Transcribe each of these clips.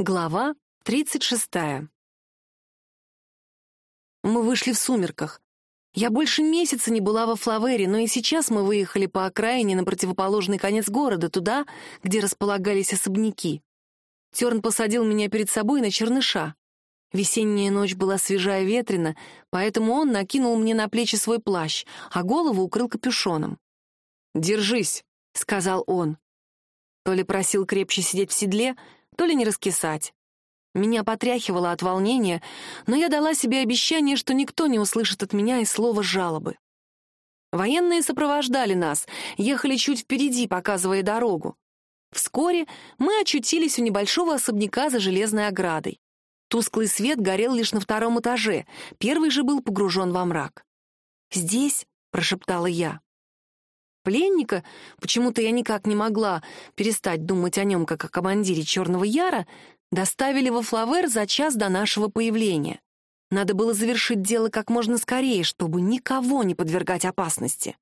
Глава 36. Мы вышли в сумерках. Я больше месяца не была во Флавере, но и сейчас мы выехали по окраине на противоположный конец города, туда, где располагались особняки. Терн посадил меня перед собой на черныша. Весенняя ночь была свежая ветрена, поэтому он накинул мне на плечи свой плащ, а голову укрыл капюшоном. «Держись», — сказал он. То ли просил крепче сидеть в седле, то ли не раскисать. Меня потряхивало от волнения, но я дала себе обещание, что никто не услышит от меня и слова жалобы. Военные сопровождали нас, ехали чуть впереди, показывая дорогу. Вскоре мы очутились у небольшого особняка за железной оградой. Тусклый свет горел лишь на втором этаже, первый же был погружен во мрак. «Здесь?» — прошептала я. Пленника, почему-то я никак не могла перестать думать о нем как о командире Черного Яра, доставили во Флавер за час до нашего появления. Надо было завершить дело как можно скорее, чтобы никого не подвергать опасности.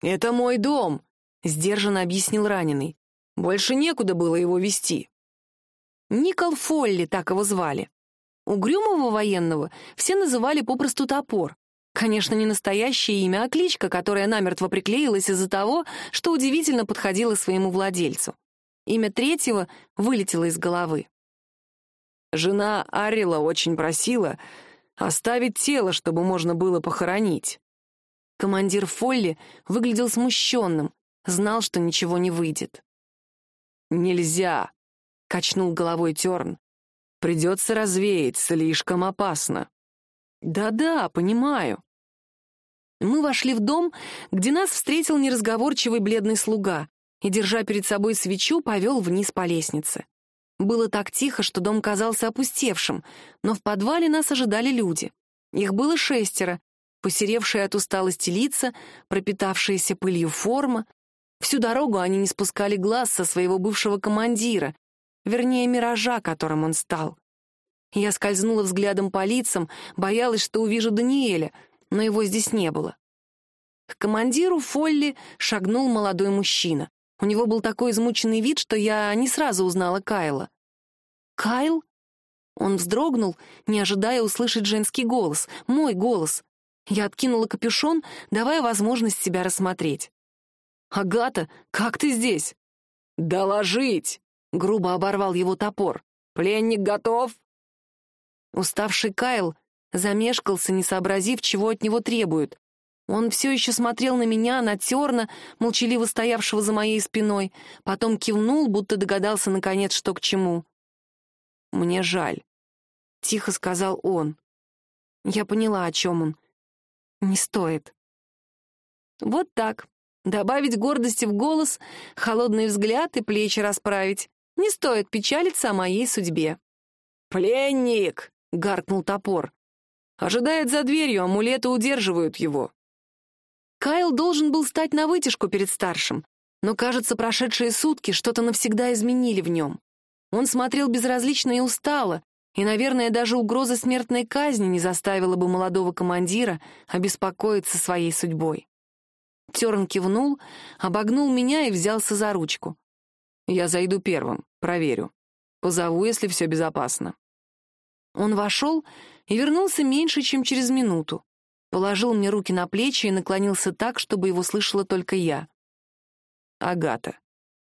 «Это мой дом», — сдержанно объяснил раненый. «Больше некуда было его вести». Никол Фолли, так его звали. Угрюмого военного все называли попросту топор. Конечно, не настоящее имя, а кличка, которая намертво приклеилась из-за того, что удивительно подходила своему владельцу. Имя третьего вылетело из головы. Жена Арила очень просила оставить тело, чтобы можно было похоронить. Командир Фолли выглядел смущенным, знал, что ничего не выйдет. «Нельзя», — качнул головой Терн. «Придется развеять, слишком опасно». «Да-да, понимаю. Мы вошли в дом, где нас встретил неразговорчивый бледный слуга и, держа перед собой свечу, повел вниз по лестнице. Было так тихо, что дом казался опустевшим, но в подвале нас ожидали люди. Их было шестеро, посеревшие от усталости лица, пропитавшиеся пылью форма. Всю дорогу они не спускали глаз со своего бывшего командира, вернее, миража, которым он стал. Я скользнула взглядом по лицам, боялась, что увижу Даниэля — но его здесь не было. К командиру Фолли шагнул молодой мужчина. У него был такой измученный вид, что я не сразу узнала Кайла. «Кайл?» Он вздрогнул, не ожидая услышать женский голос, мой голос. Я откинула капюшон, давая возможность себя рассмотреть. «Агата, как ты здесь?» «Доложить!» — грубо оборвал его топор. «Пленник готов?» Уставший Кайл Замешкался, не сообразив, чего от него требуют. Он все еще смотрел на меня, на терна, молчаливо стоявшего за моей спиной, потом кивнул, будто догадался, наконец, что к чему. «Мне жаль», — тихо сказал он. Я поняла, о чем он. «Не стоит». Вот так. Добавить гордости в голос, холодный взгляд и плечи расправить. Не стоит печалиться о моей судьбе. «Пленник!» — гаркнул топор. Ожидает за дверью, амулеты удерживают его. Кайл должен был стать на вытяжку перед старшим, но, кажется, прошедшие сутки что-то навсегда изменили в нем. Он смотрел безразлично и устало, и, наверное, даже угроза смертной казни не заставила бы молодого командира обеспокоиться своей судьбой. Терн кивнул, обогнул меня и взялся за ручку. «Я зайду первым, проверю. Позову, если все безопасно». Он вошел и вернулся меньше, чем через минуту. Положил мне руки на плечи и наклонился так, чтобы его слышала только я. «Агата,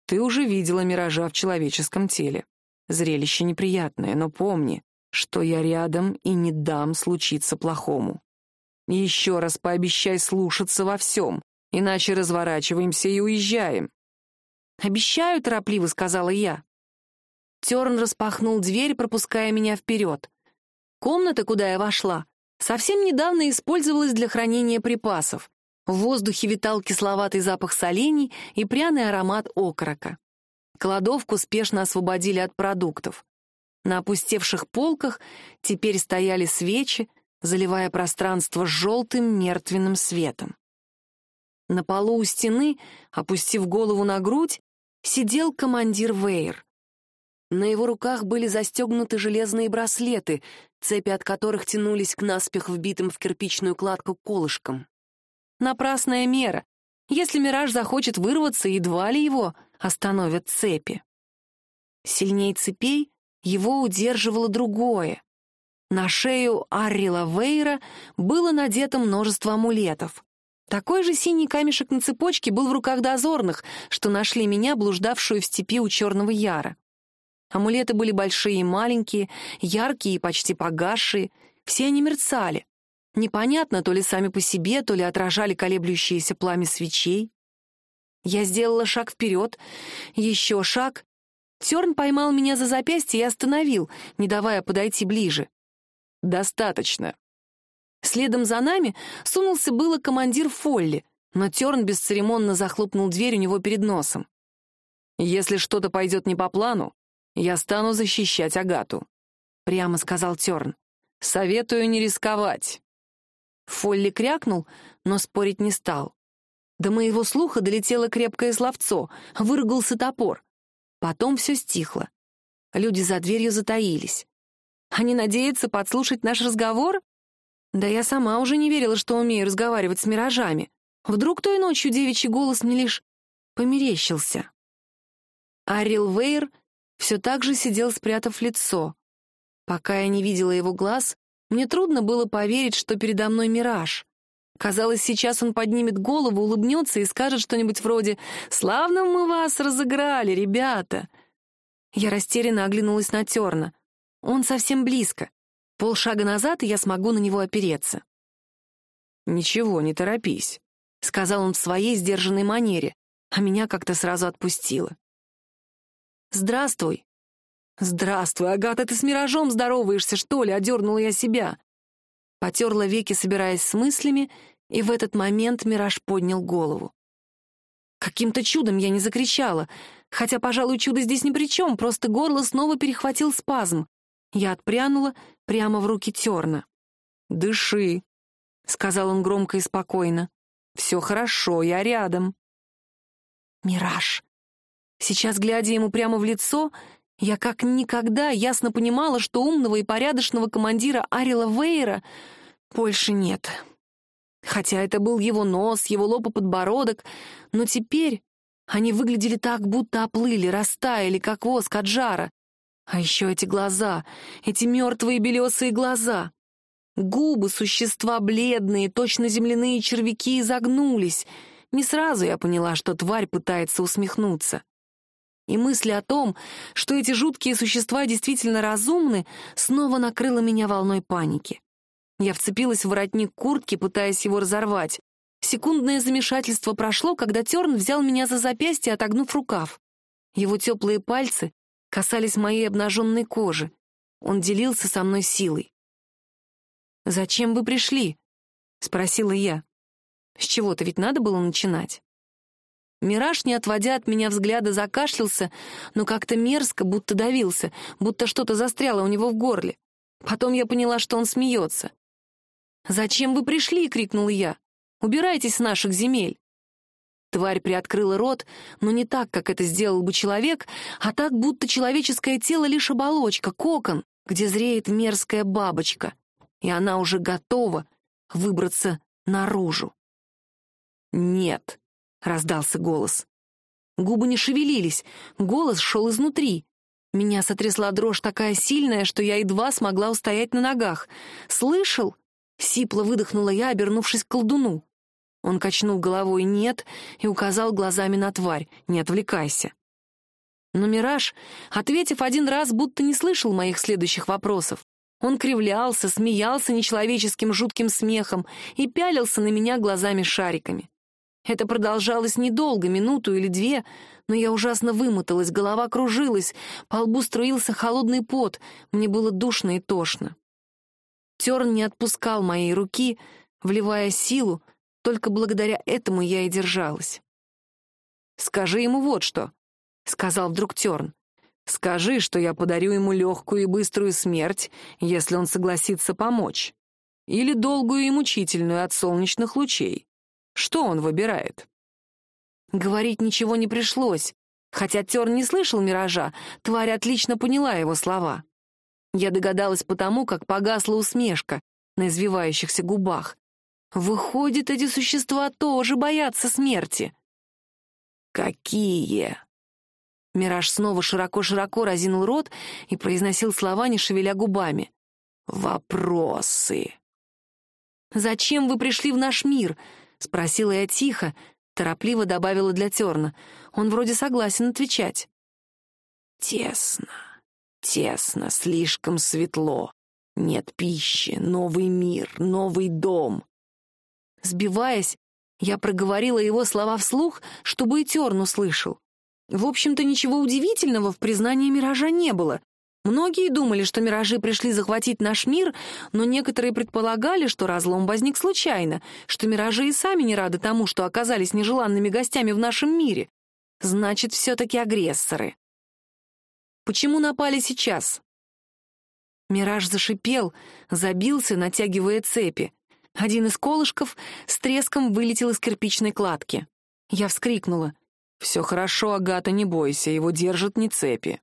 ты уже видела миража в человеческом теле. Зрелище неприятное, но помни, что я рядом и не дам случиться плохому. еще раз пообещай слушаться во всем, иначе разворачиваемся и уезжаем». «Обещаю», — торопливо сказала я. Терн распахнул дверь, пропуская меня вперед. Комната, куда я вошла, совсем недавно использовалась для хранения припасов. В воздухе витал кисловатый запах солений и пряный аромат окорока. Кладовку спешно освободили от продуктов. На опустевших полках теперь стояли свечи, заливая пространство желтым мертвенным светом. На полу у стены, опустив голову на грудь, сидел командир Вейер. На его руках были застегнуты железные браслеты, цепи от которых тянулись к наспех вбитым в кирпичную кладку колышкам. Напрасная мера. Если Мираж захочет вырваться, едва ли его остановят цепи. Сильней цепей его удерживало другое. На шею Аррила Вейра было надето множество амулетов. Такой же синий камешек на цепочке был в руках дозорных, что нашли меня, блуждавшую в степи у Черного Яра. Амулеты были большие и маленькие, яркие и почти погасшие, все они мерцали. Непонятно, то ли сами по себе, то ли отражали колеблющиеся пламя свечей. Я сделала шаг вперед, еще шаг. Терн поймал меня за запястье и остановил, не давая подойти ближе. «Достаточно». Следом за нами сунулся было командир Фолли, но Терн бесцеремонно захлопнул дверь у него перед носом. «Если что-то пойдет не по плану, я стану защищать Агату», — прямо сказал Терн. «Советую не рисковать». Фолли крякнул, но спорить не стал. До моего слуха долетело крепкое словцо, выругался топор. Потом все стихло. Люди за дверью затаились. Они надеются подслушать наш разговор? Да я сама уже не верила, что умею разговаривать с миражами. Вдруг той ночью девичий голос мне лишь померещился. Арил Вейр все так же сидел, спрятав лицо. Пока я не видела его глаз, мне трудно было поверить, что передо мной мираж. Казалось, сейчас он поднимет голову, улыбнется и скажет что-нибудь вроде «Славно мы вас разыграли, ребята!» Я растерянно оглянулась на Терна. Он совсем близко. Полшага назад, и я смогу на него опереться. «Ничего, не торопись», — сказал он в своей сдержанной манере, а меня как-то сразу отпустило. «Здравствуй». «Здравствуй, Агата, ты с миражом здороваешься, что ли?» — одернула я себя. Потерла веки, собираясь с мыслями, и в этот момент мираж поднял голову. Каким-то чудом я не закричала, хотя, пожалуй, чудо здесь ни при чем, просто горло снова перехватил спазм. Я отпрянула прямо в руки Терна. «Дыши», — сказал он громко и спокойно. «Все хорошо, я рядом». «Мираж». Сейчас, глядя ему прямо в лицо, я как никогда ясно понимала, что умного и порядочного командира Арила Вейера больше нет. Хотя это был его нос, его лоб и подбородок, но теперь они выглядели так, будто оплыли, растаяли, как воск от жара. А еще эти глаза, эти мертвые белесые глаза. Губы существа бледные, точно земляные червяки изогнулись. Не сразу я поняла, что тварь пытается усмехнуться. И мысль о том, что эти жуткие существа действительно разумны, снова накрыла меня волной паники. Я вцепилась в воротник куртки, пытаясь его разорвать. Секундное замешательство прошло, когда Терн взял меня за запястье, отогнув рукав. Его теплые пальцы касались моей обнаженной кожи. Он делился со мной силой. «Зачем вы пришли?» — спросила я. «С чего-то ведь надо было начинать». Мираж, не отводя от меня взгляда, закашлялся, но как-то мерзко, будто давился, будто что-то застряло у него в горле. Потом я поняла, что он смеется. «Зачем вы пришли?» — крикнул я. «Убирайтесь с наших земель!» Тварь приоткрыла рот, но не так, как это сделал бы человек, а так, будто человеческое тело лишь оболочка, кокон, где зреет мерзкая бабочка, и она уже готова выбраться наружу. «Нет», — раздался голос. Губы не шевелились, голос шел изнутри. Меня сотрясла дрожь такая сильная, что я едва смогла устоять на ногах. «Слышал?» — сипло выдохнула я, обернувшись к колдуну. Он качнул головой «нет» и указал глазами на тварь «не отвлекайся». Но Мираж, ответив один раз, будто не слышал моих следующих вопросов. Он кривлялся, смеялся нечеловеческим жутким смехом и пялился на меня глазами-шариками. Это продолжалось недолго, минуту или две, но я ужасно вымоталась, голова кружилась, по лбу струился холодный пот, мне было душно и тошно. Терн не отпускал моей руки, вливая силу, только благодаря этому я и держалась. «Скажи ему вот что», — сказал вдруг Терн. «Скажи, что я подарю ему легкую и быструю смерть, если он согласится помочь. Или долгую и мучительную от солнечных лучей. Что он выбирает?» Говорить ничего не пришлось. Хотя Терн не слышал миража, тварь отлично поняла его слова. Я догадалась потому, как погасла усмешка на извивающихся губах. Выходит, эти существа тоже боятся смерти. Какие? Мираж снова широко-широко разинул рот и произносил слова, не шевеля губами. «Вопросы». «Зачем вы пришли в наш мир?» — спросила я тихо, торопливо добавила для Терна. Он вроде согласен отвечать. «Тесно, тесно, слишком светло. Нет пищи, новый мир, новый дом». Сбиваясь, я проговорила его слова вслух, чтобы и Терн услышал. В общем-то, ничего удивительного в признании миража не было. Многие думали, что миражи пришли захватить наш мир, но некоторые предполагали, что разлом возник случайно, что миражи и сами не рады тому, что оказались нежеланными гостями в нашем мире. Значит, все-таки агрессоры. Почему напали сейчас? Мираж зашипел, забился, натягивая цепи. Один из колышков с треском вылетел из кирпичной кладки. Я вскрикнула. «Все хорошо, Агата, не бойся, его держат не цепи».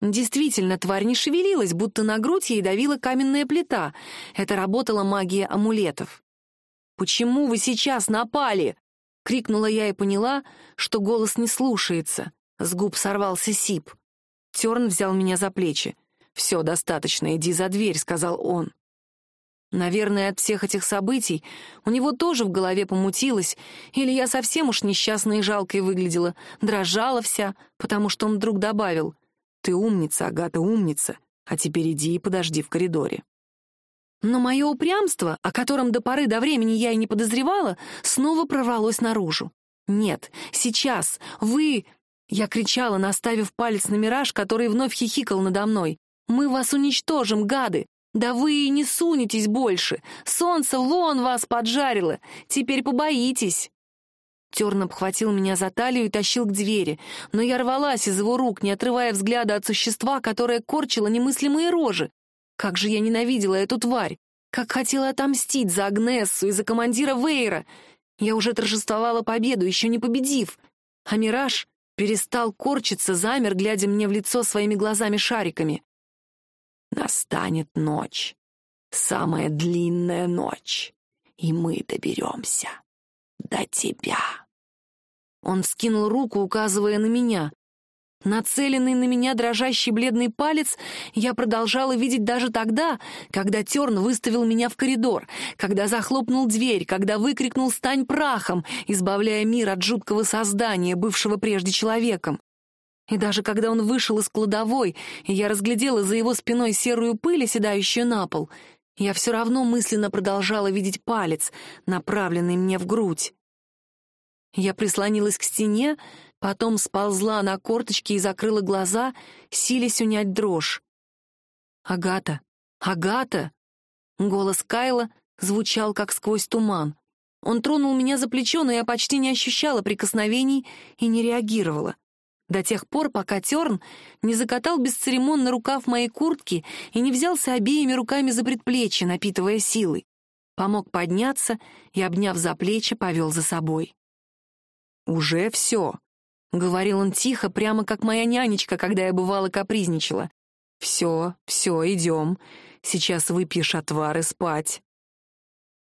Действительно, тварь не шевелилась, будто на грудь ей давила каменная плита. Это работала магия амулетов. «Почему вы сейчас напали?» — крикнула я и поняла, что голос не слушается. С губ сорвался сип. Терн взял меня за плечи. «Все, достаточно, иди за дверь», — сказал он. Наверное, от всех этих событий у него тоже в голове помутилось, или я совсем уж несчастной и жалкой выглядела, дрожала вся, потому что он вдруг добавил «Ты умница, Агата, умница, а теперь иди и подожди в коридоре». Но мое упрямство, о котором до поры до времени я и не подозревала, снова прорвалось наружу. «Нет, сейчас, вы...» Я кричала, наставив палец на мираж, который вновь хихикал надо мной. «Мы вас уничтожим, гады! Да вы и не сунетесь больше. Солнце вон вас поджарило. Теперь побоитесь. Терн обхватил меня за талию и тащил к двери, но я рвалась из его рук, не отрывая взгляда от существа, которое корчило немыслимые рожи. Как же я ненавидела эту тварь! Как хотела отомстить за Агнессу и за командира Вейра! Я уже торжествовала победу, еще не победив. А Мираж перестал корчиться, замер, глядя мне в лицо своими глазами-шариками. Настанет ночь, самая длинная ночь, и мы доберемся до тебя. Он вскинул руку, указывая на меня. Нацеленный на меня дрожащий бледный палец я продолжала видеть даже тогда, когда Терн выставил меня в коридор, когда захлопнул дверь, когда выкрикнул «Стань прахом!», избавляя мир от жуткого создания, бывшего прежде человеком. И даже когда он вышел из кладовой, и я разглядела за его спиной серую пыль, оседающую на пол, я все равно мысленно продолжала видеть палец, направленный мне в грудь. Я прислонилась к стене, потом сползла на корточки и закрыла глаза, силясь унять дрожь. «Агата! Агата!» Голос Кайла звучал, как сквозь туман. Он тронул меня за плечо, но я почти не ощущала прикосновений и не реагировала до тех пор, пока Терн не закатал бесцеремонно рукав моей куртки и не взялся обеими руками за предплечье, напитывая силой. Помог подняться и, обняв за плечи, повел за собой. «Уже все», — говорил он тихо, прямо как моя нянечка, когда я бывала капризничала. «Все, все, идем. Сейчас выпьешь отвар и спать».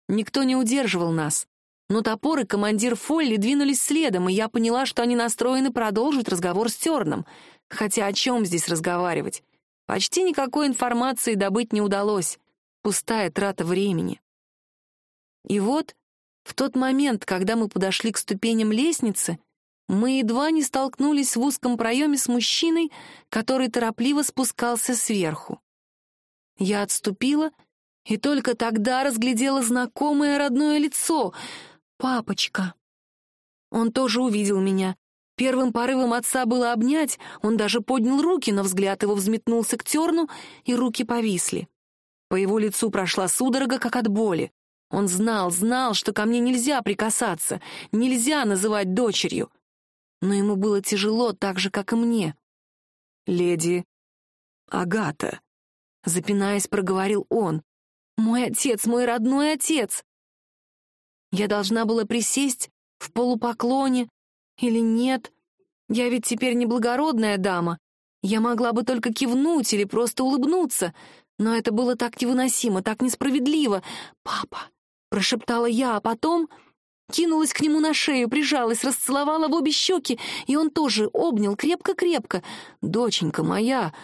Никто не удерживал нас. Но топор и командир Фолли двинулись следом, и я поняла, что они настроены продолжить разговор с Терном. Хотя о чем здесь разговаривать? Почти никакой информации добыть не удалось. Пустая трата времени. И вот, в тот момент, когда мы подошли к ступеням лестницы, мы едва не столкнулись в узком проеме с мужчиной, который торопливо спускался сверху. Я отступила и только тогда разглядела знакомое родное лицо — «Папочка!» Он тоже увидел меня. Первым порывом отца было обнять, он даже поднял руки, но взгляд его взметнулся к терну, и руки повисли. По его лицу прошла судорога, как от боли. Он знал, знал, что ко мне нельзя прикасаться, нельзя называть дочерью. Но ему было тяжело так же, как и мне. «Леди Агата», — запинаясь, проговорил он. «Мой отец, мой родной отец!» Я должна была присесть в полупоклоне или нет? Я ведь теперь не благородная дама. Я могла бы только кивнуть или просто улыбнуться, но это было так невыносимо, так несправедливо. «Папа!» — прошептала я, а потом Кинулась к нему на шею, прижалась, расцеловала в обе щеки, и он тоже обнял крепко-крепко. «Доченька моя!»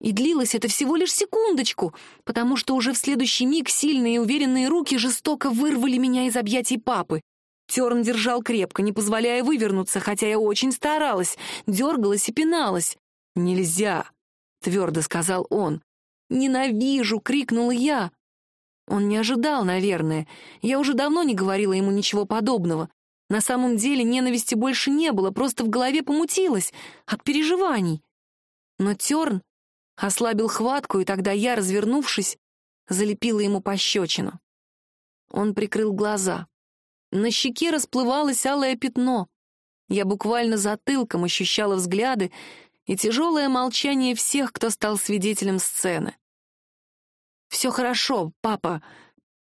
И длилось это всего лишь секундочку, потому что уже в следующий миг сильные и уверенные руки жестоко вырвали меня из объятий папы. Терн держал крепко, не позволяя вывернуться, хотя я очень старалась, дергалась и пиналась. «Нельзя!» — твердо сказал он. «Ненавижу!» — крикнула я. Он не ожидал, наверное. Я уже давно не говорила ему ничего подобного. На самом деле ненависти больше не было, просто в голове помутилось от переживаний. Но Терн ослабил хватку, и тогда я, развернувшись, залепила ему пощечину. Он прикрыл глаза. На щеке расплывалось алое пятно. Я буквально затылком ощущала взгляды и тяжелое молчание всех, кто стал свидетелем сцены. «Все хорошо, папа.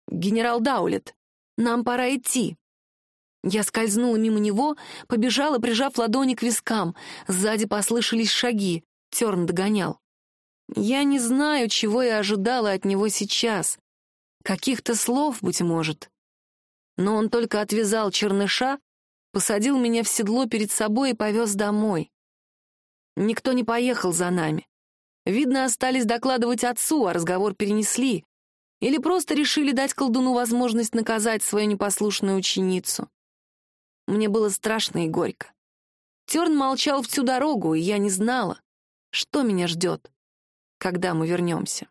Генерал Даулет. Нам пора идти». Я скользнула мимо него, побежала, прижав ладони к вискам. Сзади послышались шаги. Терн догонял. Я не знаю, чего я ожидала от него сейчас. Каких-то слов, быть может. Но он только отвязал черныша, посадил меня в седло перед собой и повез домой. Никто не поехал за нами. Видно, остались докладывать отцу, а разговор перенесли. Или просто решили дать колдуну возможность наказать свою непослушную ученицу. Мне было страшно и горько. Терн молчал всю дорогу, и я не знала, что меня ждет, когда мы вернемся.